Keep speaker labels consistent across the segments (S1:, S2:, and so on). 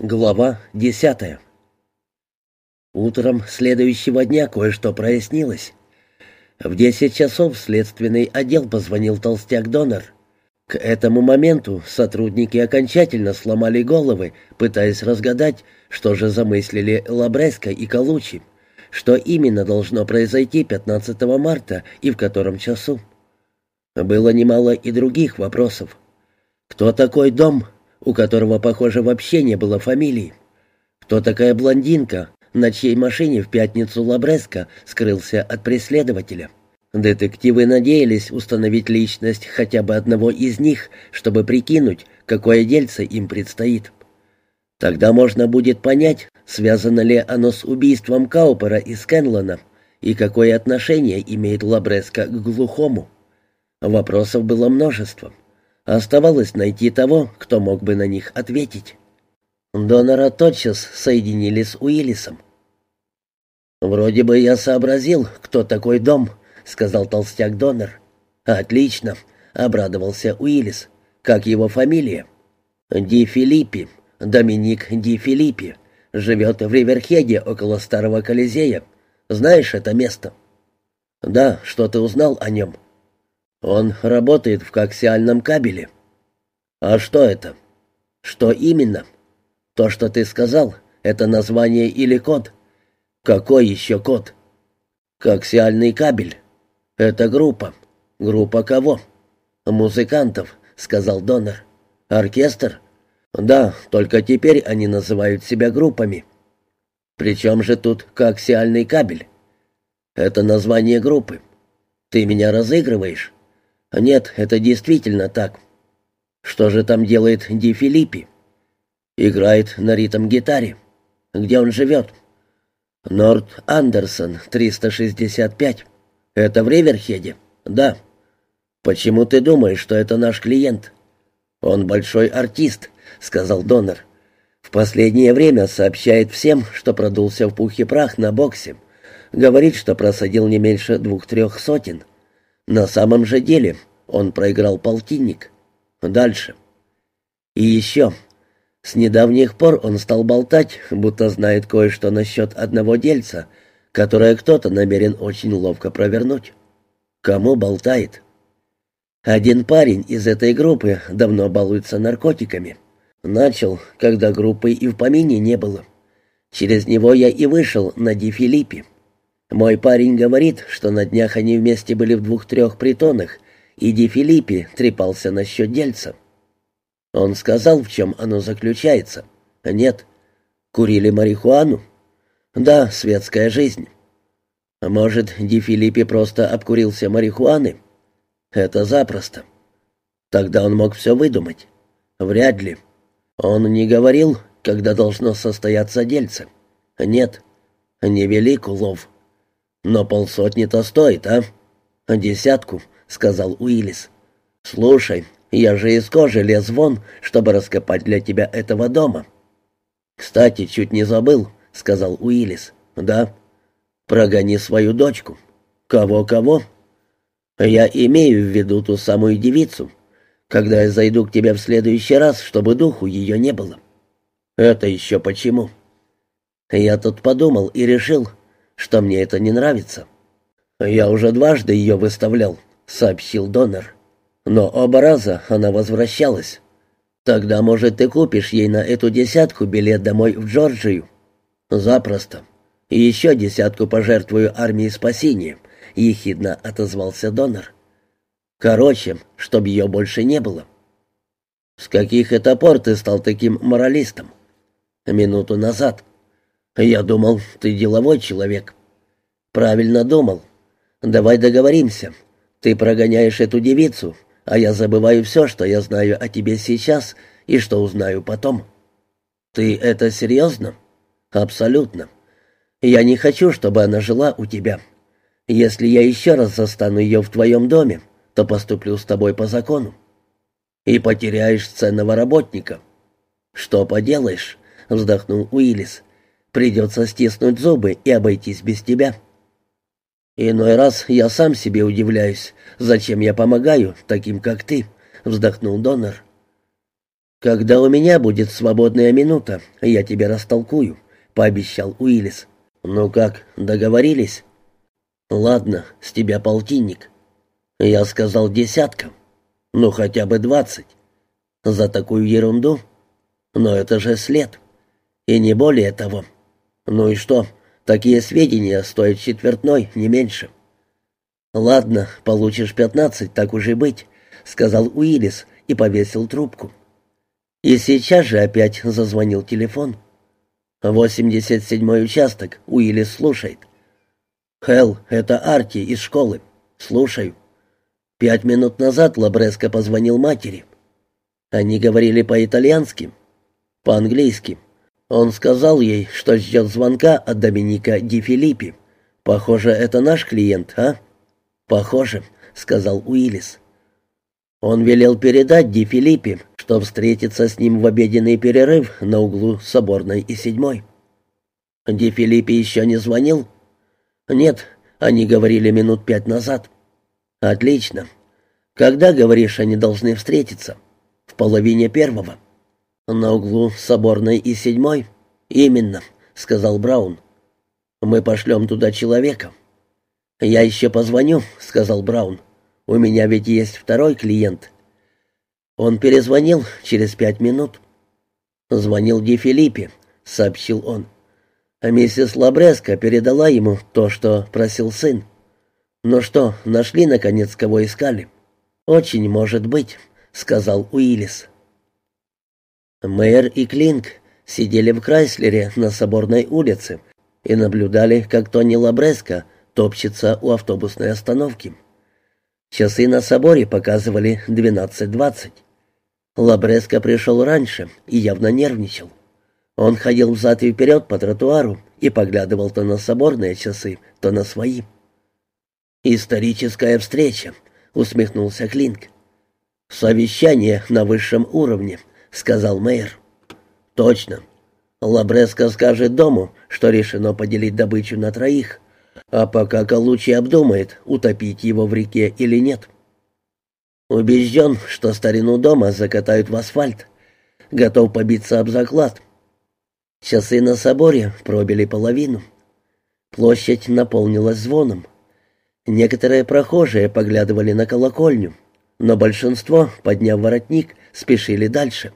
S1: Глава десятая Утром следующего дня кое-что прояснилось. В десять часов следственный отдел позвонил толстяк Донор. К этому моменту сотрудники окончательно сломали головы, пытаясь разгадать, что же замыслили Лабреско и Калучи, что именно должно произойти 15 марта и в котором часу. Было немало и других вопросов. Кто такой дом? У которого, похоже, вообще не было фамилии. Кто такая блондинка, на чьей машине в пятницу Лабреско скрылся от преследователя? Детективы надеялись установить личность хотя бы одного из них, чтобы прикинуть, какое дельце им предстоит. Тогда можно будет понять, связано ли оно с убийством Каупера и Скэнлона, и какое отношение имеет Лабреско к глухому. Вопросов было множество. Оставалось найти того, кто мог бы на них ответить. Донора тотчас соединили с Уиллисом. «Вроде бы я сообразил, кто такой дом», — сказал толстяк Донор. «Отлично», — обрадовался Уиллис. «Как его фамилия?» «Ди Филиппи, Доминик Ди Филиппи. Живет в Риверхеде около Старого Колизея. Знаешь это место?» «Да, что ты узнал о нем?» Он работает в коаксиальном кабеле. А что это? Что именно? То, что ты сказал, это название или код? Какой еще код? Коаксиальный кабель. Это группа. Группа кого? Музыкантов, сказал Донор. Оркестр? Да, только теперь они называют себя группами. Причем же тут коаксиальный кабель? Это название группы. Ты меня разыгрываешь? «Нет, это действительно так». «Что же там делает Ди Филиппи?» «Играет на ритм-гитаре. Где он живет?» «Норт Андерсон, 365. Это в Риверхеде?» «Да». «Почему ты думаешь, что это наш клиент?» «Он большой артист», — сказал донор. «В последнее время сообщает всем, что продулся в пух и прах на боксе. Говорит, что просадил не меньше двух-трех сотен. На самом же деле он проиграл полтинник. Дальше. И еще. С недавних пор он стал болтать, будто знает кое-что насчет одного дельца, которое кто-то намерен очень ловко провернуть. Кому болтает? Один парень из этой группы давно балуется наркотиками. Начал, когда группы и в помине не было. Через него я и вышел на Ди Филиппи. Мой парень говорит, что на днях они вместе были в двух-трех притонах, и Ди Филиппи трепался насчет дельца. Он сказал, в чем оно заключается. Нет. Курили марихуану? Да, светская жизнь. А может, Ди Филиппи просто обкурился марихуаны? Это запросто. Тогда он мог все выдумать. Вряд ли. Он не говорил, когда должно состояться дельце. Нет. Невелик улов. «Но полсотни-то стоит, а?» «Десятку», — сказал Уиллис. «Слушай, я же из кожи лез вон, чтобы раскопать для тебя этого дома». «Кстати, чуть не забыл», — сказал Уиллис. «Да». «Прогони свою дочку». «Кого-кого?» «Я имею в виду ту самую девицу. Когда я зайду к тебе в следующий раз, чтобы духу ее не было». «Это еще почему?» «Я тут подумал и решил, что мне это не нравится. Я уже дважды ее выставлял, сообщил донор. Но оба раза она возвращалась. Тогда, может, ты купишь ей на эту десятку билет домой в Джорджию? Запросто. И еще десятку пожертвую армии спасения, ехидно отозвался донор. Короче, чтоб ее больше не было. С каких это пор ты стал таким моралистом? Минуту назад. «Я думал, ты деловой человек». «Правильно думал. Давай договоримся. Ты прогоняешь эту девицу, а я забываю все, что я знаю о тебе сейчас и что узнаю потом». «Ты это серьезно?» «Абсолютно. Я не хочу, чтобы она жила у тебя. Если я еще раз застану ее в твоем доме, то поступлю с тобой по закону. И потеряешь ценного работника». «Что поделаешь?» — вздохнул Уиллис. Придется стиснуть зубы и обойтись без тебя. Иной раз я сам себе удивляюсь, зачем я помогаю таким, как ты, вздохнул Донор. «Когда у меня будет свободная минута, я тебе растолкую», — пообещал Уиллис. «Ну как, договорились?» «Ладно, с тебя полтинник». Я сказал десятка. Ну, хотя бы двадцать. За такую ерунду? Но это же след. И не более того. Ну и что? Такие сведения стоят четвертной, не меньше. Ладно, получишь пятнадцать, так уже быть, сказал Уиллис и повесил трубку. И сейчас же опять зазвонил телефон. «Восемьдесят седьмой участок, Уиллис слушает». «Хелл, это Арти из школы. Слушаю». Пять минут назад Лабреско позвонил матери. Они говорили по-итальянски, по-английски. Он сказал ей, что ждет звонка от Доминика Ди Филиппи. Похоже, это наш клиент, а? Похоже, сказал Уиллис. Он велел передать Ди Филиппи, что встретиться с ним в обеденный перерыв на углу Соборной и Седьмой. Ди Филиппи еще не звонил? Нет, они говорили минут пять назад. «Отлично. Когда, говоришь, они должны встретиться?» «В половине первого». «На углу Соборной и Седьмой?» «Именно», — сказал Браун. «Мы пошлем туда человека». «Я еще позвоню», — сказал Браун. «У меня ведь есть второй клиент». Он перезвонил через пять минут. «Звонил Ди Филиппе», — сообщил он. Миссис Лабреско передала ему то, что просил сын. «Ну что, нашли, наконец, кого искали?» «Очень может быть», — сказал Уиллис. Мэр и Клинк сидели в Крайслере на Соборной улице и наблюдали, как Тони Лабреско топчется у автобусной остановки. Часы на соборе показывали 12.20. Лабреско пришел раньше и явно нервничал. Он ходил взад и вперед по тротуару и поглядывал то на соборные часы, то на свои. «Историческая встреча», — усмехнулся Клинк. «Совещание на высшем уровне», — сказал мэр. «Точно. Лабреско скажет дому, что решено поделить добычу на троих, а пока Калучи обдумает, утопить его в реке или нет. Убежден, что старину дома закатают в асфальт. Готов побиться об заклад. Часы на соборе пробили половину. Площадь наполнилась звоном. Некоторые прохожие поглядывали на колокольню, но большинство, подняв воротник, спешили дальше.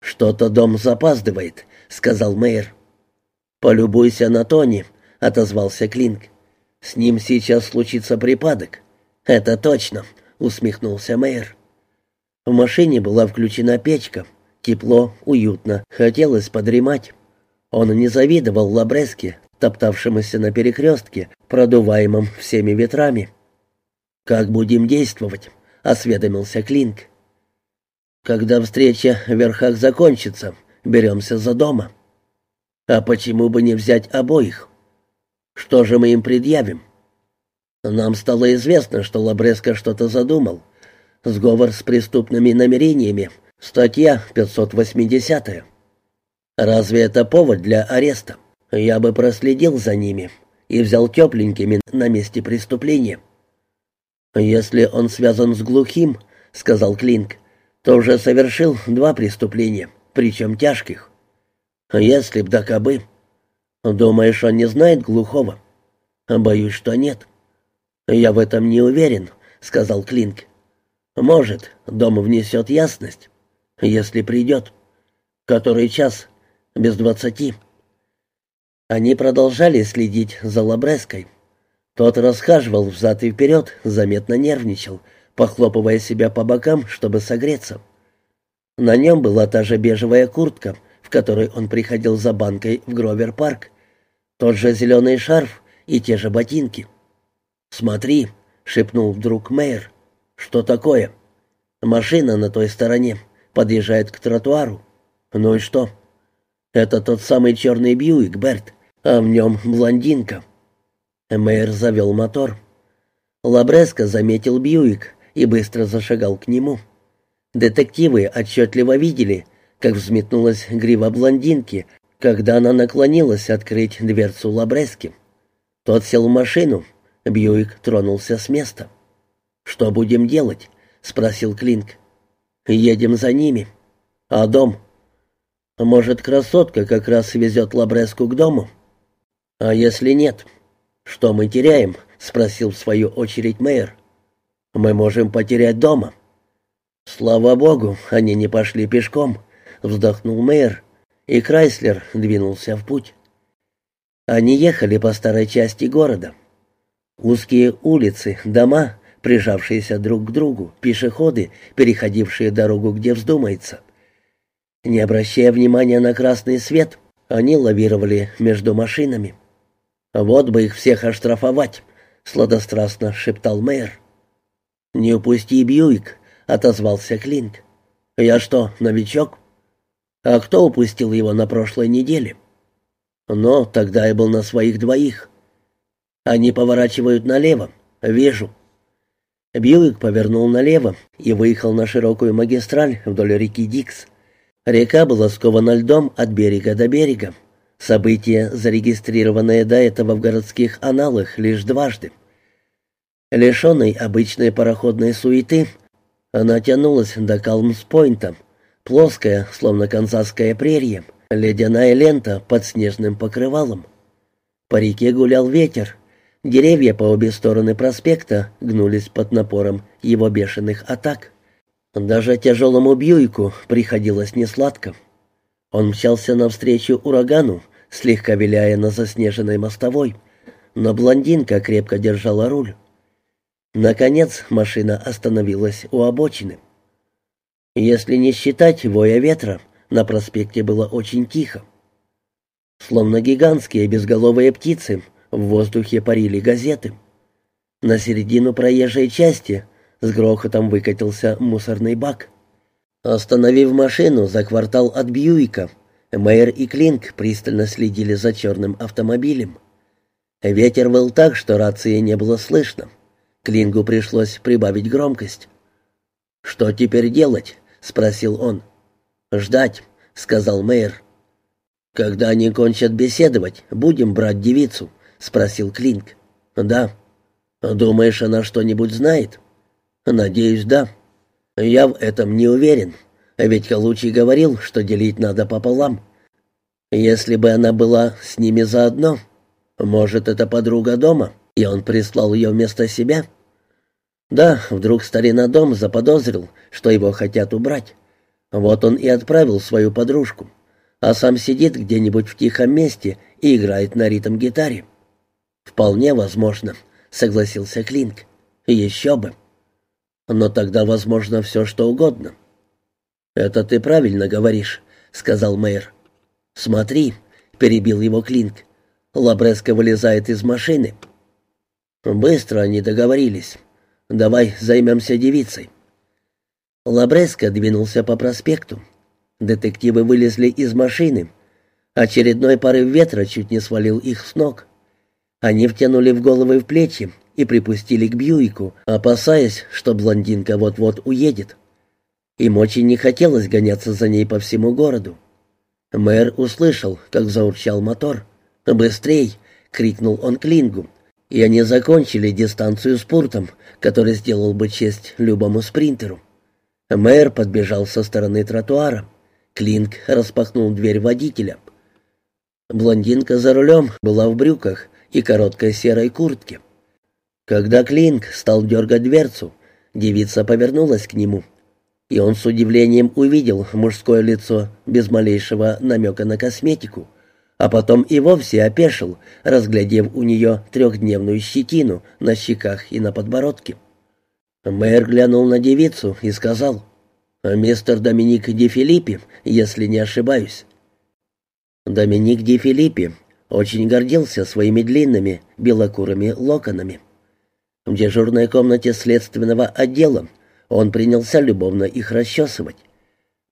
S1: «Что-то дом запаздывает», — сказал мэр. «Полюбуйся на Тони», — отозвался Клинк. «С ним сейчас случится припадок». «Это точно», — усмехнулся мэр. В машине была включена печка. Тепло, уютно, хотелось подремать. Он не завидовал Лабреске, топтавшемуся на перекрестке, продуваемом всеми ветрами. «Как будем действовать?» — осведомился Клинк. «Когда встреча в верхах закончится, беремся за дома. А почему бы не взять обоих? Что же мы им предъявим?» Нам стало известно, что Лабреско что-то задумал. Сговор с преступными намерениями. Статья 580. Разве это повод для ареста? Я бы проследил за ними и взял тепленькими на месте преступления. «Если он связан с глухим, — сказал Клинк, — то уже совершил два преступления, причем тяжких. Если б да кабы. Думаешь, он не знает глухого? Боюсь, что нет. Я в этом не уверен, — сказал Клинк. Может, дом внесет ясность, если придет. Который час? Без двадцати. Они продолжали следить за Лабреской. Тот расхаживал взад и вперед, заметно нервничал, похлопывая себя по бокам, чтобы согреться. На нем была та же бежевая куртка, в которой он приходил за банкой в Гровер-парк, тот же зеленый шарф и те же ботинки. «Смотри», — шепнул вдруг мэр, — «что такое?» «Машина на той стороне, подъезжает к тротуару». «Ну и что?» «Это тот самый черный Бьюик, Берт а в нем блондинка. Мэр завел мотор. Лабреско заметил Бьюик и быстро зашагал к нему. Детективы отчетливо видели, как взметнулась грива блондинки, когда она наклонилась открыть дверцу Лабрески. Тот сел в машину, Бьюик тронулся с места. «Что будем делать?» — спросил Клинк. «Едем за ними». «А дом?» «Может, красотка как раз везет Лабреску к дому?» «А если нет?» «Что мы теряем?» — спросил в свою очередь мэр. «Мы можем потерять дома». «Слава богу, они не пошли пешком», — вздохнул мэр, и Крайслер двинулся в путь. Они ехали по старой части города. Узкие улицы, дома, прижавшиеся друг к другу, пешеходы, переходившие дорогу, где вздумается. Не обращая внимания на красный свет, они лавировали между машинами. «Вот бы их всех оштрафовать», — сладострастно шептал мэр. «Не упусти Бьюик», — отозвался Клинк. «Я что, новичок?» «А кто упустил его на прошлой неделе?» «Но тогда я был на своих двоих». «Они поворачивают налево. Вижу». Бьюик повернул налево и выехал на широкую магистраль вдоль реки Дикс. Река была скована льдом от берега до берега. Событие, зарегистрированное до этого в городских аналах лишь дважды. Лишенной обычной пароходной суеты, она тянулась до Калмс-Пойнта, плоская, словно канзасская прерия, ледяная лента под снежным покрывалом. По реке гулял ветер, Деревья по обе стороны проспекта гнулись под напором его бешеных атак. Даже тяжелому Бьюику приходилось несладко. Он мчался навстречу урагану, слегка виляя на заснеженной мостовой, но блондинка крепко держала руль. Наконец машина остановилась у обочины. Если не считать воя ветра, на проспекте было очень тихо. Словно гигантские безголовые птицы — в воздухе парили газеты. На середину проезжей части с грохотом выкатился мусорный бак. Остановив машину за квартал от Бьюика, Мэйр и Клинк пристально следили за черным автомобилем. Ветер выл так, что рации не было слышно. Клингу пришлось прибавить громкость. «Что теперь делать?» — спросил он. «Ждать», — сказал Мэйр. «Когда они кончат беседовать, будем брать девицу», — спросил Клинк. «Да». «Думаешь, она что-нибудь знает?» «Надеюсь, да». «Я в этом не уверен. Ведь Калучи говорил, что делить надо пополам. Если бы она была с ними заодно, может, это подруга дома, и он прислал ее вместо себя?» «Да, вдруг старина дом заподозрил, что его хотят убрать. Вот он и отправил свою подружку, а сам сидит где-нибудь в тихом месте и играет на ритм-гитаре. «Вполне возможно», — согласился Клинк. «Еще бы». «Но тогда возможно все, что угодно». «Это ты правильно говоришь», — сказал мэр. «Смотри», — перебил его Клинк. Лабреско вылезает из машины. «Быстро они договорились. Давай займемся девицей». Лабреско двинулся по проспекту. Детективы вылезли из машины. Очередной порыв ветра чуть не свалил их с ног. Они втянули в головы в плечи и припустили к Бьюику, опасаясь, что блондинка вот-вот уедет. Им очень не хотелось гоняться за ней по всему городу. Мэр услышал, как заурчал мотор. «Быстрей!» — крикнул он Клингу. И они закончили дистанцию с Пуртом, который сделал бы честь любому спринтеру. Мэр подбежал со стороны тротуара. Клинг распахнул дверь водителя. Блондинка за рулем была в брюках и короткой серой куртке. Когда Клинк стал дергать дверцу, девица повернулась к нему, и он с удивлением увидел мужское лицо без малейшего намека на косметику, а потом и вовсе опешил, разглядев у нее трехдневную щетину на щеках и на подбородке. Мэр глянул на девицу и сказал, «Мистер Доминик Ди Филиппи, если не ошибаюсь». Доминик Ди Филиппи очень гордился своими длинными белокурыми локонами. В дежурной комнате следственного отдела он принялся любовно их расчесывать.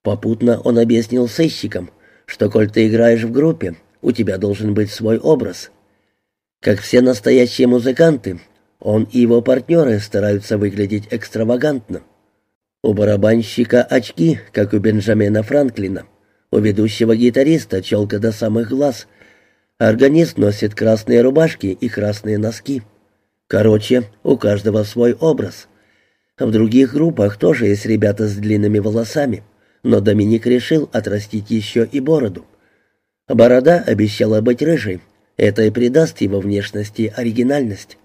S1: Попутно он объяснил сыщикам, что, коль ты играешь в группе, у тебя должен быть свой образ. Как все настоящие музыканты, он и его партнеры стараются выглядеть экстравагантно. У барабанщика очки, как у Бенджамина Франклина. У ведущего гитариста челка до самых глаз, Органист носит красные рубашки и красные носки. Короче, у каждого свой образ. В других группах тоже есть ребята с длинными волосами, но Доминик решил отрастить еще и бороду. Борода обещала быть рыжей, это и придаст его внешности оригинальность.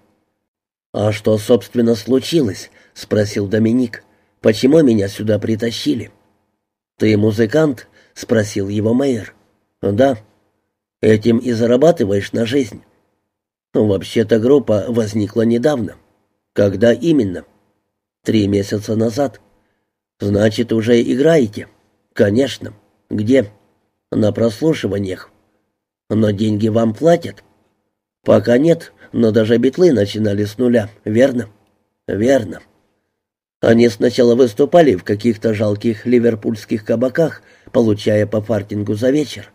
S1: «А что, собственно, случилось?» — спросил Доминик. «Почему меня сюда притащили?» «Ты музыкант?» — спросил его мэр. «Да». «Этим и зарабатываешь на жизнь?» «Вообще-то группа возникла недавно». «Когда именно?» «Три месяца назад». «Значит, уже играете?» «Конечно». «Где?» «На прослушиваниях». «Но деньги вам платят?» «Пока нет, но даже битлы начинали с нуля, верно?» «Верно». Они сначала выступали в каких-то жалких ливерпульских кабаках, получая по фартингу за вечер.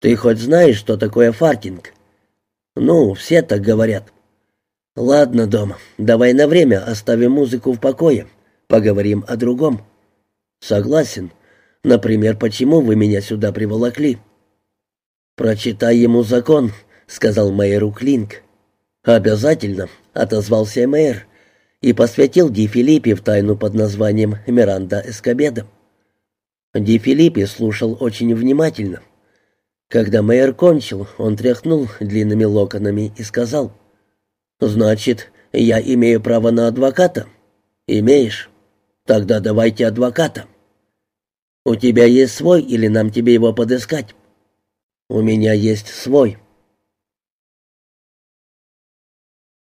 S1: «Ты хоть знаешь, что такое фартинг?» «Ну, все так говорят». «Ладно, дом, давай на время оставим музыку в покое, поговорим о другом». «Согласен. Например, почему вы меня сюда приволокли?» «Прочитай ему закон», — сказал мэру Клинк. «Обязательно», — отозвался мэр и посвятил Ди Филиппе в тайну под названием «Миранда Эскобеда». Ди Филиппе слушал очень внимательно. Когда мэр кончил, он тряхнул длинными локонами и сказал, «Значит, я имею право на адвоката?» «Имеешь? Тогда давайте адвоката». «У тебя есть свой или нам тебе его подыскать?» «У меня есть свой».